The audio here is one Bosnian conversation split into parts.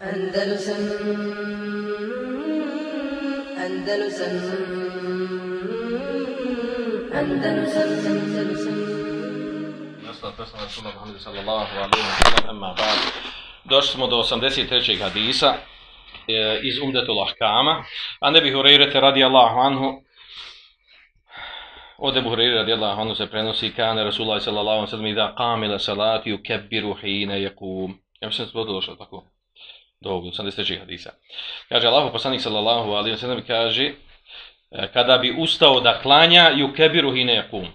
Andalusam Andalusam Andalusam Andalusam Došli smo do 83. hadisa e, iz Umdetul Ahkama. A ne bih urejrete radi Allahu anhu Od Ebu Hureyre radijallahu anhu se prenosi kane Rasulullah sallallahu alaihi wa sallam da qamila salati ukebbiru hine yakum. Ja mislim da se bude došlo tako do ovog 83. hadisa. Kaže Allahu poslanik sallallahu alaihi wa sallam kaže e, kada bi ustao da klanja yukebiru hine yakum.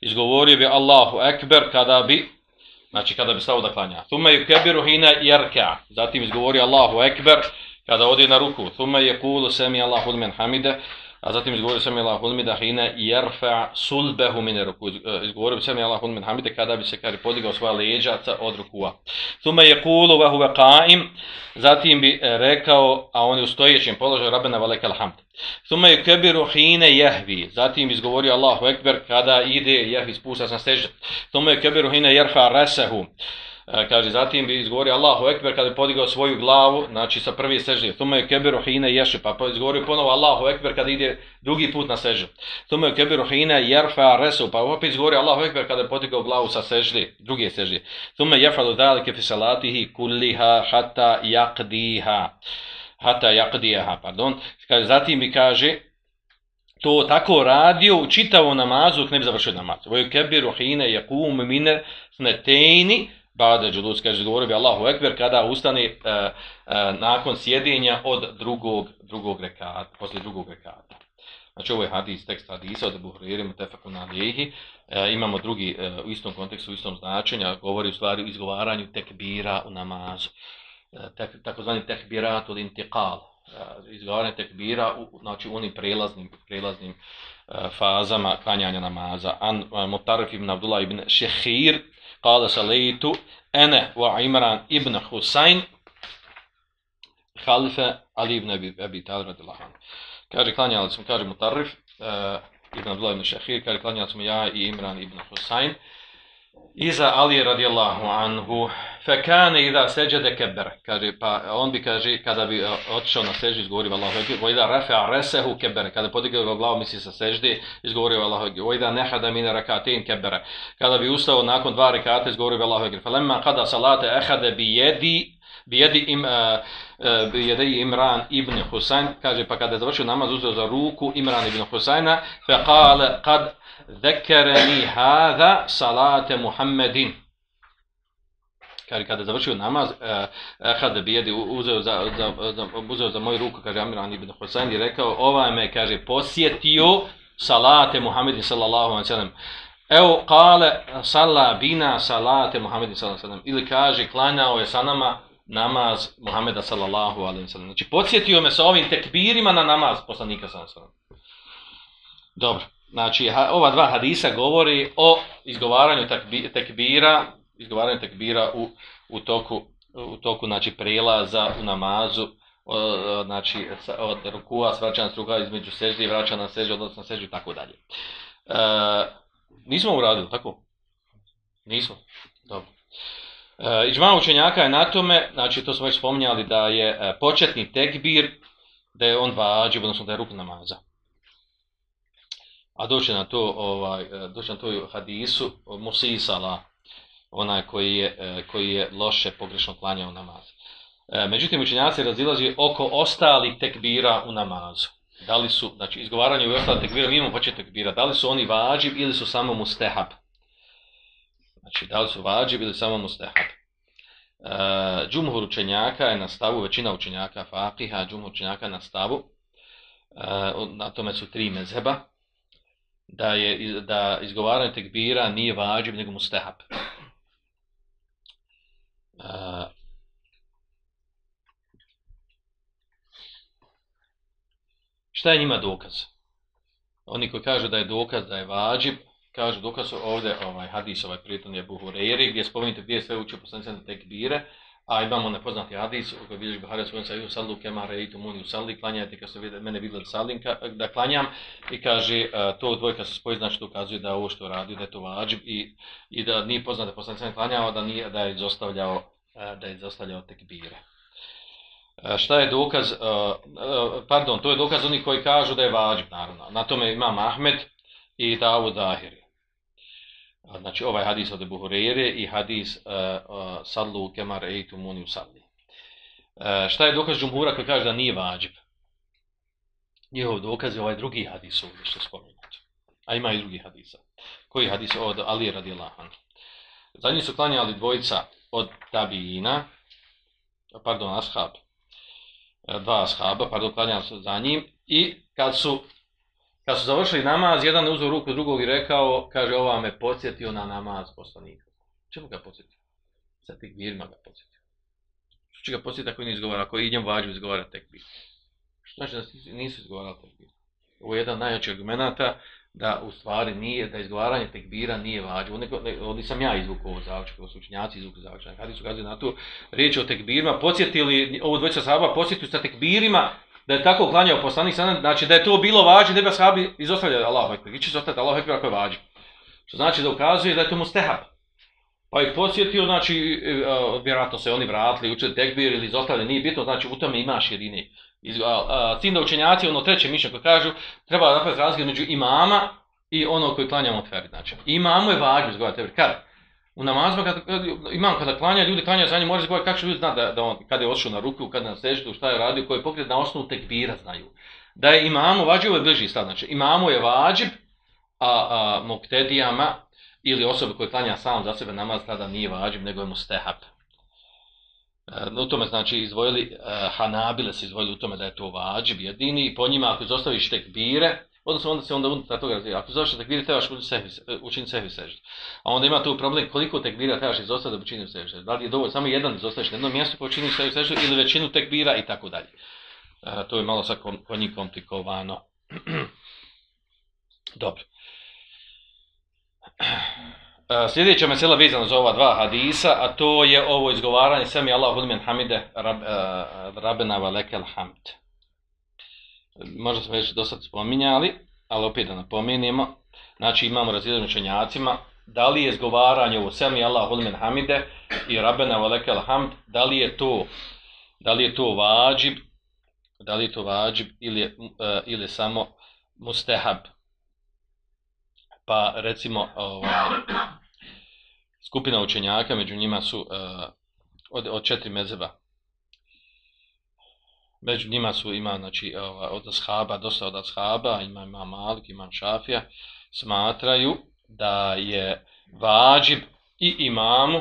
Izgovorio bi Allahu ekber kada bi znači kada bi stao da klanja. Thumma yukebiru hine yarka. Zatim izgovorio Allahu ekber kada odi na ruku. Thumma yaqulu sami Allahu liman hamida. A zatim izgovorio sam Allahu ulmida hine jerfa sulbahu min ruku. E, izgovorio sam Allahu ulmida hamide kada bi se kari podigao svoja leđa od rukua. Thumma yaqulu wa huwa qa'im. Zatim bi e, rekao, a on je u stojećem položaju Rabbana wa hamd. Thumma yukabiru hina yahvi. Zatim izgovorio Allahu ekber kada ide yahvi spušta se na seždu. Thumma yukabiru hina yarfa rasahu. E, kaže zatim bi izgovorio Allahu ekber kada bi podigao svoju glavu znači sa prvi sežde tuma je kebiru hina ješe pa izgovorio ponovo Allahu ekber kada ide drugi put na sežde. tuma je kebiru hina jerfa resu pa opet izgovorio Allahu ekber kada bi podigao glavu sa sežde druge sežde tuma jefalu dalike fi salatihi kulliha hatta yaqdiha hatta yaqdiha pardon. Kaže zatim bi kaže to tako radio u čitavom namazu ne bi završio namaz. Voju kebiru hina yakum min snetejni Bada džulus, kaže, govorio bi Allahu Ekber, kada ustane e, e, nakon sjedinja od drugog, drugog rekata, posle drugog rekata. Znači, ovo je hadis, tekst hadisa od Buhririm, tefaku na lijehi. E, eh, imamo drugi, e, u istom kontekstu, u istom značenju, govori u stvari o izgovaranju tekbira u namazu. E, tek, takozvani tekbirat od intiqal. E, izgovaranje tekbira u, znači, u onim prelaznim, prelaznim e, fazama klanjanja namaza. An, an Mutarif ibn Abdullah ibn Šehir, Kala salaitu ene wa Imran ibn Husayn halife Ali ibn Abi, Abi Talib radijallahu anhu. Kaže, klanjali smo, kaže Mutarrif, uh, ibn Abdullah ibn Shahir, kaže, klanjali smo ja i Imran ibn Husayn. Iza Ali radijallahu anhu, fe kane ida seđede keber, kaže, pa on bi, kaže, kada bi e, otišao na seždi, izgovorio Allahu ekber, vo ida refe resehu keber, kada podigao ga glavu, misli sa seždi, izgovorio Allahu ekber, vo ida nehada min rakatin keber, kada bi ustao nakon dva rekata, izgovorio Allahu ekber, falamma kada salate ahada bi yadi bi yadi im, uh, bi yadi Imran ibn Husayn, kaže, pa kada je završio namaz, uzeo za ruku Imran ibn Husayna, fe kale, kad Zekereni hada salate Muhammedin. Kaže, kada je završio namaz, eh, Ehad uh, bijedi uzeo za, za, za, uzeo za moju ruku, kaže Amiran ibn Husayn, i rekao, ovaj me, kaže, posjetio salate Muhammedin sallallahu alaihi sallam. Evo, kale, salla bina salate Muhammedin sallallahu alaihi sallam. Ili kaže, klanjao je sa nama namaz Muhammeda sallallahu alaihi sallam. Znači, podsjetio me sa ovim tekbirima na namaz poslanika sallallahu alaihi sallam. Dobro. Znači, ova dva hadisa govori o izgovaranju tekbira, izgovaranju tekbira u, u toku, u toku znači, prelaza u namazu, o, znači, od rukua, svraćana struka između seždi, i na seždi, odnosno na seždi i tako dalje. E, nismo uradili, tako? Nismo. Dobro. E, Iđma učenjaka je na tome, znači to smo već spominjali da je e, početni tekbir, da je on vađi, odnosno da je ruk namaza. A doće na to, ovaj, e, doće na to hadisu Musisala, onaj koji je, e, koji je loše pogrešno klanjao namaz. E, međutim, učenjaci razilazi oko ostali tekbira u namazu. Da li su, znači, izgovaranje u ostali tekbira, mimo početak tekbira, da li su oni vađib ili su samo mustehab? Znači, da li su vađib ili samo mustehab? Uh, džumhur učenjaka je na stavu, većina učenjaka fakiha, džumhur učenjaka na stavu, uh, na tome su tri mezheba, da je da izgovaranje tekbira nije vađiv nego mustahab. Uh, šta je njima dokaz? Oni koji kažu da je dokaz da je vađiv, kažu dokaz ovdje ovaj hadis ovaj prijetan je Buhureri gdje spomenite gdje sve učio poslanicama tekbire, A imamo nepoznati hadis u kojoj vidiš Buhari svojim sa Yusallu kema reitu muni usalli, klanjajte kad se vide, mene vidjeli salim, da klanjam i kaže e, to dvojka se spoji, znači to ukazuje da ovo što radi, da je to vađib i, i da nije poznat da poslanicama klanjao, da, nije, da je izostavljao, e, da je izostavljao tekbire. E, šta je dokaz, pardon, to je dokaz oni koji kažu da je vađib, naravno. Na tome ima Ahmed i Davud Zahiri. Znači ovaj hadis od Ebu Hureyre i hadis e, e, uh, uh, Sallu Kemar Eitu Muni Salli. Uh, šta je dokaz Džumhura koji kaže da nije vađib? Njihov dokaz je ovaj drugi hadis ovdje što spomenuti. A ima i drugi hadisa. Koji hadis od Ali radijallahu anhu? Zadnji su klanjali dvojica od tabijina, pardon, ashab, dva ashaba, pardon, klanjali su za njim, i kad su, kad su završili namaz, jedan je ruku drugog i rekao, kaže, ova me podsjetio na namaz poslanika. Čemu ga podsjetio? Sa tih birima ga podsjetio. Što će ga podsjetiti ako nije izgovara, ako idem vađu izgovara tekbir? Što znači da nisu izgovarali tekbir? Ovo je jedan najjači argumenta, da u stvari nije, da izgovaranje tekbira nije vađivo. Neko, ne, ovdje sam ja izvukao ovo zaočak, ovo su učenjaci izvukao zaočak. Kada su kazali na to, riječ o tekbirima, podsjetili, ovo dvojica sahaba, podsjetili sa tekbirima, da je tako klanjao poslanik sada, znači da je to bilo vađi, ne bi ashabi izostavljali Allahu Ekber. Ići se ostaviti Allahu Ekber ako je vađi. Što znači da ukazuje da je to mustehab. Pa ih posjetio, znači, e, vjerojatno se oni vratili, učili tekbir ili izostavljali, nije bitno, znači u tome ima jedini. iz cinda učenjaci ono treće mišljenje koji kažu treba napraviti razgled među imama i ono koji klanja mutferi znači imamu je važno izgovarati tebri kada u namazima kad, kad imam kada klanja ljudi klanja za njim može govoriti kako će ljudi znati da, da on kada je otišao na ruku kada na seždu šta je radio koji pokret na osnovu tekbira znaju. Da je imamu vađivo je bliži stav znači imamu je vađib a, a moktedijama ili osobe koje klanja sam za sebe namaz tada nije vađib nego je mustehab E, u tome znači izvojili e, Hanabile se izvojili u tome da je to vađib jedini i po njima ako izostaviš tekbire odnosno onda se onda unutar toga razvija. Ako izostaviš tekbira trebaš učiniti sehvi e, seždu. a onda ima tu problem koliko tekbira trebaš izostaviti da učiniš sehvi sežd da li je dovoljno samo jedan izostaviš na jednom mjestu pa učiniš sehvi seždu ili većinu tekbira i tako dalje. E, to je malo sad kod njih komplikovano. Dobro. E, sljedeća mesela vezana za ova dva hadisa, a to je ovo izgovaranje Sami Allahu limen hamide rab, uh, Rabbena wa lekel hamd. Možda smo već do sad spominjali, ali opet da napomenimo. Znači imamo razlijedno učenjacima, da li je izgovaranje u Sami Allahu limen hamide i Rabbena Valekel hamd, da li je to, da li je to vađib, da li je to vađib ili je, uh, ili samo mustehab. Pa recimo, ovaj, skupina učenjaka, među njima su uh, od, od četiri mezeba. Među njima su ima znači, uh, od ashaba, dosta od ashaba, ima ima Malik, ima Šafija, smatraju da je vađib i imamu.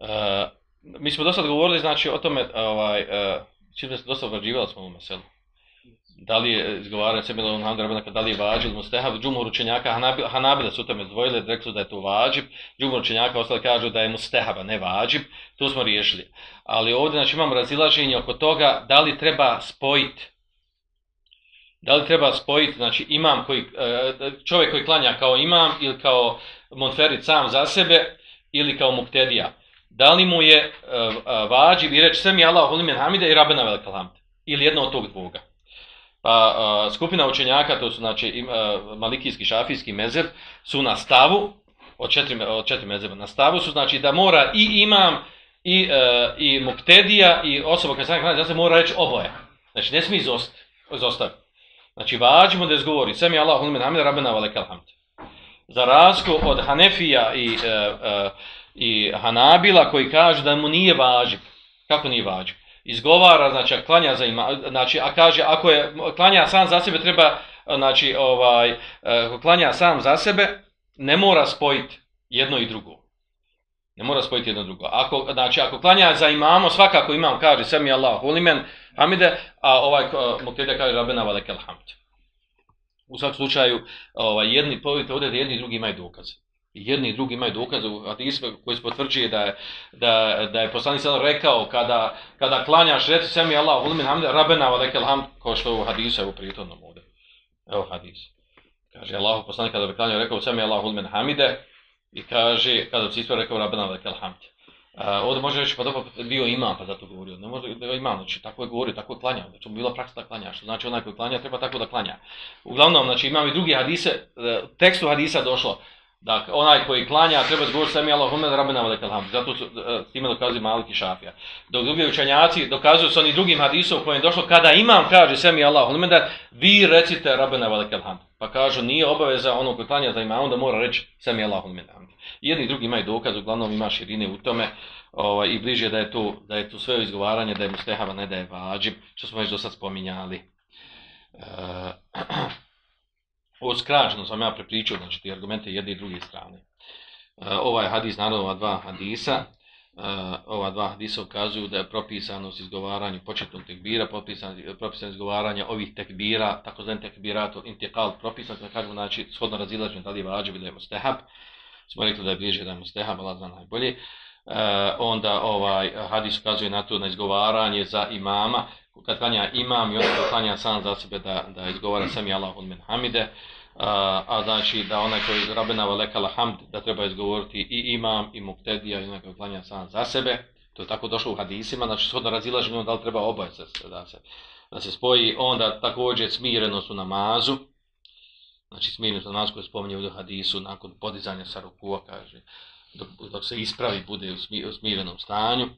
e, mi smo dosta govorili znači, o tome, ovaj, e, čim se dosta obrađivali smo u meselu da li je izgovarao se on Hamd Rabbana da li je vađib mustehab? Džumhur učenjaka Hanabila, Hanabila su tome dvojili rekli su da je to vađib. Džumhur učenjaka ostali kažu da je mustehaba ne vađib. To smo riješili. Ali ovdje znači imamo razilaženje oko toga da li treba spojiti da li treba spojiti znači imam koji e, čovjek koji klanja kao imam ili kao monferit sam za sebe ili kao muktedija. Da li mu je e, vađib i reći sve mi Allah ulimen hamide i rabena velika hamd ili jedno od tog dvoga. Pa uh, skupina učenjaka, to su znači im, uh, malikijski, šafijski mezeb, su na stavu, od četiri, od četiri mezeba na stavu su, znači da mora i imam, i, uh, i muktedija, i osoba koja se nekada znači mora reći oboje. Znači ne smije izost, izostaviti. Znači vađimo da izgovori, sve mi Allah, ulimen hamid, rabena valekal hamd. Za razliku od Hanefija i, uh, uh, i Hanabila koji kaže da mu nije vađib. Kako nije vađib? Izgovara, znači klanja za ima, znači a kaže ako je klanja sam za sebe treba znači ovaj eh, ako klanja sam za sebe ne mora spojiti jedno i drugo. Ne mora spojiti jedno i drugo. Ako znači ako klanja za imamo svakako imam kaže sami Allah ulimen hamide a ovaj eh, mukteda kaže rabbena valekel hamd. U svakom slučaju ovaj jedni povite ovdje jedni i drugi imaju dokaze jedni i drugi imaju dokaze u hadisima koji se potvrđuje da je, da, da je poslanik sada rekao kada, kada klanjaš reci se mi Allah ulimin hamd rabena wa lekel hamd kao što je u hadisu u prijetodnom ovdje. Evo hadis. Kaže Allah poslanik kada bi klanjao rekao se mi Allah ulimin hamide i kaže kada bi se ispio rekao rabena wa lekel hamd. Uh, ovdje može reći pa dobro bio imam pa zato govorio. Ne može da imam, znači tako je govorio, tako je klanjao. Znači bila praksa da klanja, što znači onaj koji klanja treba tako da klanja. Uglavnom, znači imam i drugi hadise, e, tekstu hadisa došlo Dakle, onaj koji klanja treba izgovoriti sami Allahumme rabbena velike lakal hamd. Zato su s time dokazuju Malik i Šafija. Dok drugi učenjaci dokazuju sa onim drugim hadisom kojim je došlo kada imam kaže sami Allahumme da vi recite rabbena velike lakal hamd. Pa kažu nije obaveza onog koji klanja za imamom da mora reći sami Allahumme hamd. Jedni i drugi imaju dokaz, uglavnom ima širine u tome ovaj, i bliže da je to da je to sve izgovaranje da je mustehaba ne da je vađib, što smo već do sad spominjali. Uh, Ovo skraćeno sam ja prepričao, znači ti argumente jedne i druge strane. Uh, ovaj hadis, naravno ova dva hadisa, uh, ova dva hadisa ukazuju da je propisano izgovaranju početnog tekbira, propisano, propisano izgovaranje ovih tekbira, takozvan tekbirato intikal, propisano, da kažemo, znači, shodno razilaženje da li je vađib ili je mustehab, smo rekli da je bliže da je mustehab, Allah zna najbolje. Uh, onda ovaj hadis ukazuje na to na izgovaranje za imama, kad klanja imam i onda klanja sam za sebe da, da izgovara sami Allahun min hamide, a, a znači da onaj koji rabena velekala hamd, da treba izgovoriti i imam i muktedija i onaj koji klanja sam za sebe, to je tako došlo u hadisima, znači shodno razilaženje da li treba oboje se, da, se, da se spoji, onda također smirenost u namazu, znači smirenost u namazu koji spominje u hadisu nakon podizanja sa rukua, kaže, dok, dok se ispravi bude u smirenom stanju, uh,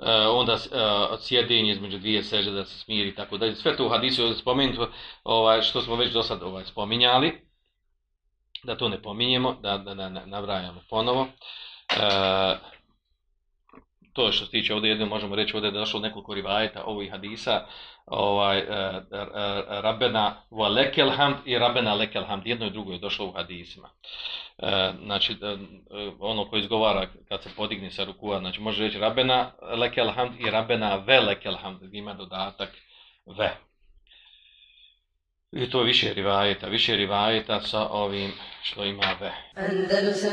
E, onda uh, sjedenje između dvije seže da se smiri i tako dalje. Sve to u hadisu je spomenuto, ovaj, što smo već do sad ovaj, spominjali, da to ne pominjemo, da, da, da navrajamo ponovo. Uh, to što se tiče ovdje jedno možemo reći ovdje je došlo nekoliko rivajeta ovih hadisa ovaj e, e, e, rabena uh, wa lekel hamd i rabena lekel hamd jedno i drugo je došlo u hadisima E, znači ono ko izgovara kad se podigne sa rukua, znači može reći rabena lekel hamd i rabena ve lekel hamd, ima dodatak ve. I to je više rivajeta, više rivajeta sa ovim što ima ve. Andalusam,